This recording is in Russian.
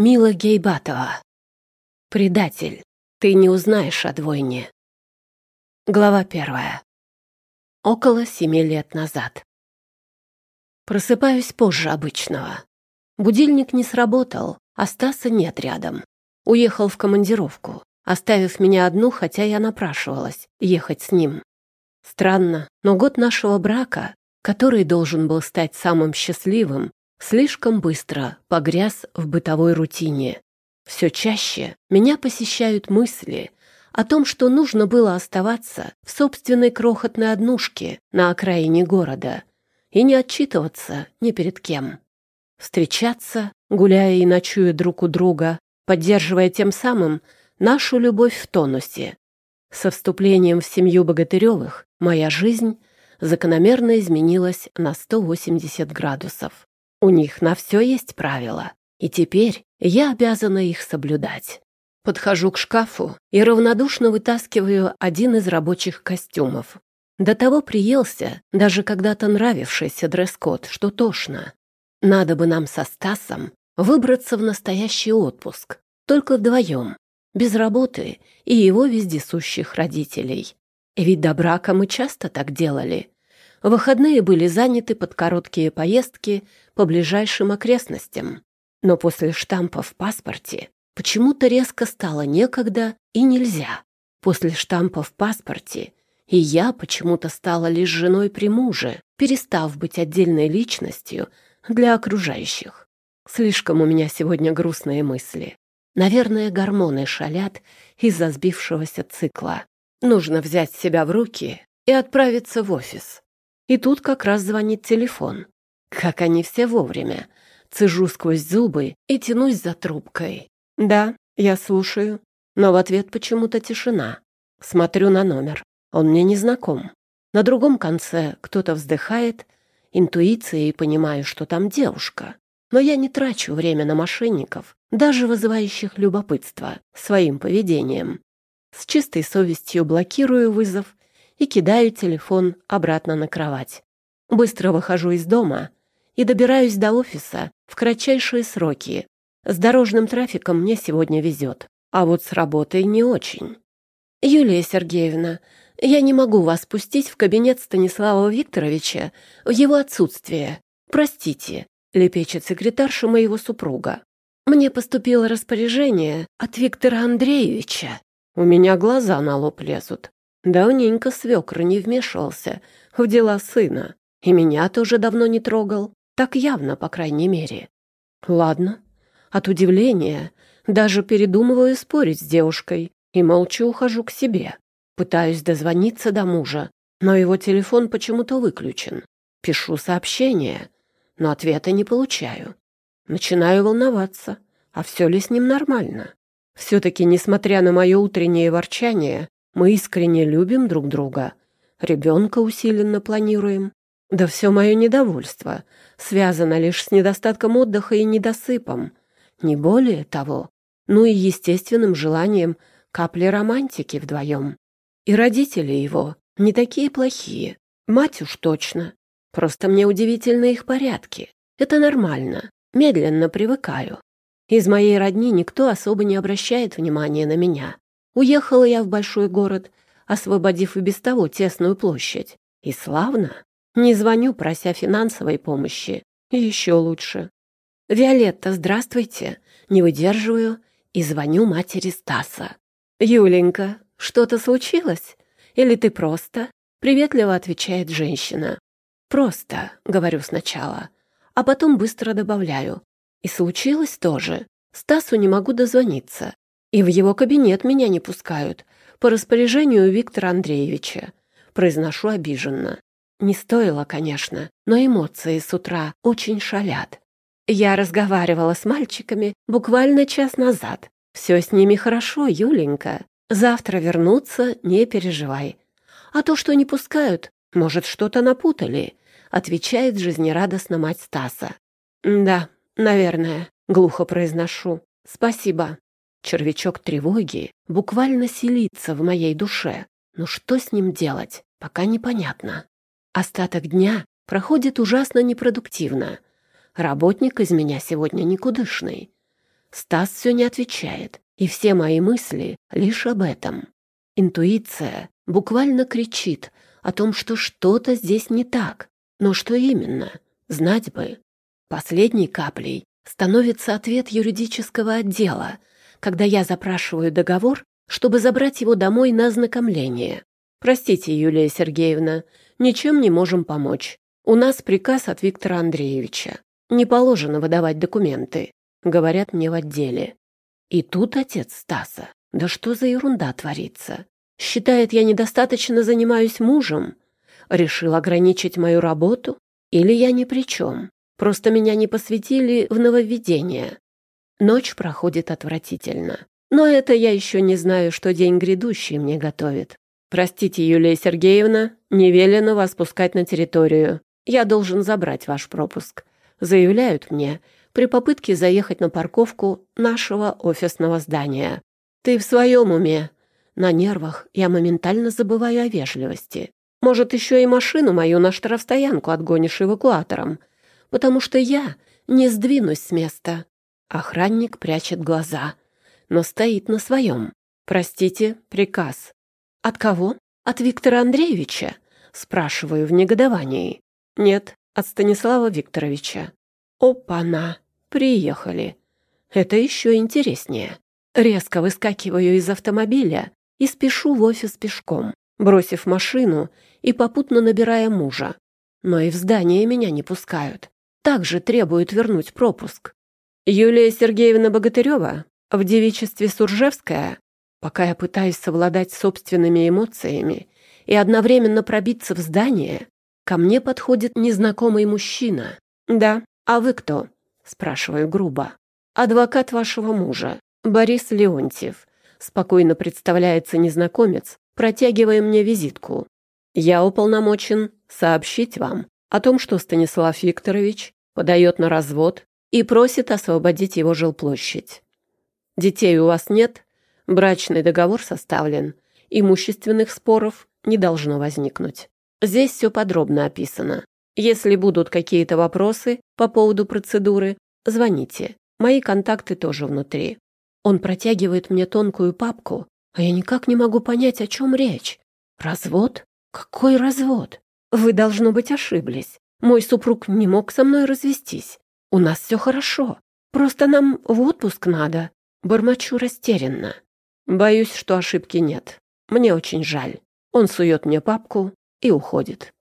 Мила Гейбатова. Предатель. Ты не узнаешь о двойне. Глава первая. Около семи лет назад. Просыпаюсь позже обычного. Будильник не сработал, а Стаса нет рядом. Уехал в командировку, оставив меня одну, хотя я напрашивалась ехать с ним. Странно, но год нашего брака, который должен был стать самым счастливым, слишком быстро погряз в бытовой рутине. Все чаще меня посещают мысли о том, что нужно было оставаться в собственной крохотной однушке на окраине города и не отчитываться ни перед кем. Встречаться, гуляя и ночуя друг у друга, поддерживая тем самым нашу любовь в тонусе. Со вступлением в семью Богатыревых моя жизнь закономерно изменилась на 180 градусов. У них на все есть правила, и теперь я обязана их соблюдать. Подхожу к шкафу и равнодушно вытаскиваю один из рабочих костюмов. До того приелся, даже когда-то нравившийся дресс-код, что тошно. Надо бы нам со Стасом выбраться в настоящий отпуск, только вдвоем, без работы и его вездесущих родителей. Ведь до брака мы часто так делали. Выходные были заняты под короткие поездки по ближайшим окрестностям. Но после штампа в паспорте почему-то резко стало некогда и нельзя. После штампа в паспорте и я почему-то стала лишь женой при муже, перестав быть отдельной личностью для окружающих. Слишком у меня сегодня грустные мысли. Наверное, гормоны шалят из-за сбившегося цикла. Нужно взять себя в руки и отправиться в офис. И тут как раз звонит телефон. Как они все вовремя. Цежу сквозь зубы и тянусь за трубкой. «Да, я слушаю». Но в ответ почему-то тишина. Смотрю на номер. Он мне не знаком. На другом конце кто-то вздыхает, интуицией понимаю, что там девушка. Но я не трачу время на мошенников, даже вызывающих любопытство своим поведением. С чистой совестью блокирую вызов и кидаю телефон обратно на кровать. Быстро выхожу из дома и добираюсь до офиса в кратчайшие сроки. С дорожным трафиком мне сегодня везет, а вот с работой не очень. «Юлия Сергеевна, я не могу вас пустить в кабинет Станислава Викторовича в его отсутствие. Простите», — лепечет секретарша моего супруга. «Мне поступило распоряжение от Виктора Андреевича». У меня глаза на лоб лезут. Давненько свекр не вмешивался в дела сына, и меня тоже давно не трогал. Так явно, по крайней мере. Ладно. От удивления даже передумываю спорить с девушкой и молча ухожу к себе. Пытаюсь дозвониться до мужа, но его телефон почему-то выключен. Пишу сообщение, но ответа не получаю. Начинаю волноваться, а все ли с ним нормально. Все-таки, несмотря на мое утреннее ворчание, мы искренне любим друг друга. Ребенка усиленно планируем. Да все мое недовольство связано лишь с недостатком отдыха и недосыпом. Не более того. Ну и естественным желанием капли романтики вдвоем. И родители его не такие плохие. Мать уж точно. Просто мне удивительны их порядки. Это нормально. Медленно привыкаю. Из моей родни никто особо не обращает внимания на меня. Уехала я в большой город, освободив и без того тесную площадь. И славно. Не звоню, прося финансовой помощи. Еще лучше. «Виолетта, здравствуйте!» Не выдерживаю и звоню матери Стаса. «Юленька, что-то случилось? Или ты просто?» Приветливо отвечает женщина. «Просто», — говорю сначала, а потом быстро добавляю. И случилось тоже. Стасу не могу дозвониться. И в его кабинет меня не пускают. По распоряжению Виктора Андреевича. Произношу обиженно. Не стоило, конечно, но эмоции с утра очень шалят. Я разговаривала с мальчиками буквально час назад. Все с ними хорошо, Юленька. Завтра вернутся, не переживай. А то, что не пускают, может, что-то напутали, отвечает жизнерадостно мать Стаса. Да, наверное, глухо произношу. Спасибо. Червячок тревоги буквально селится в моей душе. Но что с ним делать, пока непонятно. Остаток дня проходит ужасно непродуктивно. Работник из меня сегодня никудышный. Стас все не отвечает, и все мои мысли лишь об этом. Интуиция буквально кричит о том, что что-то здесь не так. Но что именно? Знать бы. Последней каплей становится ответ юридического отдела, когда я запрашиваю договор, чтобы забрать его домой на ознакомление. «Простите, Юлия Сергеевна, ничем не можем помочь. У нас приказ от Виктора Андреевича. Не положено выдавать документы», — говорят мне в отделе. И тут отец Стаса. Да что за ерунда творится? Считает, я недостаточно занимаюсь мужем? Решил ограничить мою работу? Или я ни при чем? Просто меня не посвятили в нововведение. Ночь проходит отвратительно. Но это я еще не знаю, что день грядущий мне готовит. Простите, Юлия Сергеевна, не велено вас пускать на территорию. Я должен забрать ваш пропуск. Заявляют мне при попытке заехать на парковку нашего офисного здания. Ты в своем уме? На нервах я моментально забываю о вежливости. Может, еще и машину мою на штрафстоянку отгонишь эвакуатором, потому что я не сдвинусь с места. Охранник прячет глаза, но стоит на своем. «Простите, приказ». «От кого? От Виктора Андреевича?» Спрашиваю в негодовании. «Нет, от Станислава Викторовича». «Опа-на! Приехали!» «Это еще интереснее». Резко выскакиваю из автомобиля и спешу в офис пешком, бросив машину и попутно набирая мужа. Но и в здание меня не пускают. Также требуют вернуть пропуск. Юлия Сергеевна Богатырева в девичестве Суржевская, пока я пытаюсь совладать собственными эмоциями и одновременно пробиться в здание, ко мне подходит незнакомый мужчина. «Да, а вы кто?» — спрашиваю грубо. «Адвокат вашего мужа, Борис Леонтьев», — спокойно представляется незнакомец, протягивая мне визитку. «Я уполномочен сообщить вам о том, что Станислав Викторович подает на развод и просит освободить его жилплощадь. Детей у вас нет, брачный договор составлен, имущественных споров не должно возникнуть. Здесь все подробно описано. Если будут какие-то вопросы по поводу процедуры, звоните. Мои контакты тоже внутри. Он протягивает мне тонкую папку, а я никак не могу понять, о чем речь. Развод? Какой развод? Вы, должно быть, ошиблись. Мой супруг не мог со мной развестись. У нас все хорошо. Просто нам в отпуск надо. Бормочу растерянно. Боюсь, что ошибки нет. Мне очень жаль. Он сует мне папку и уходит.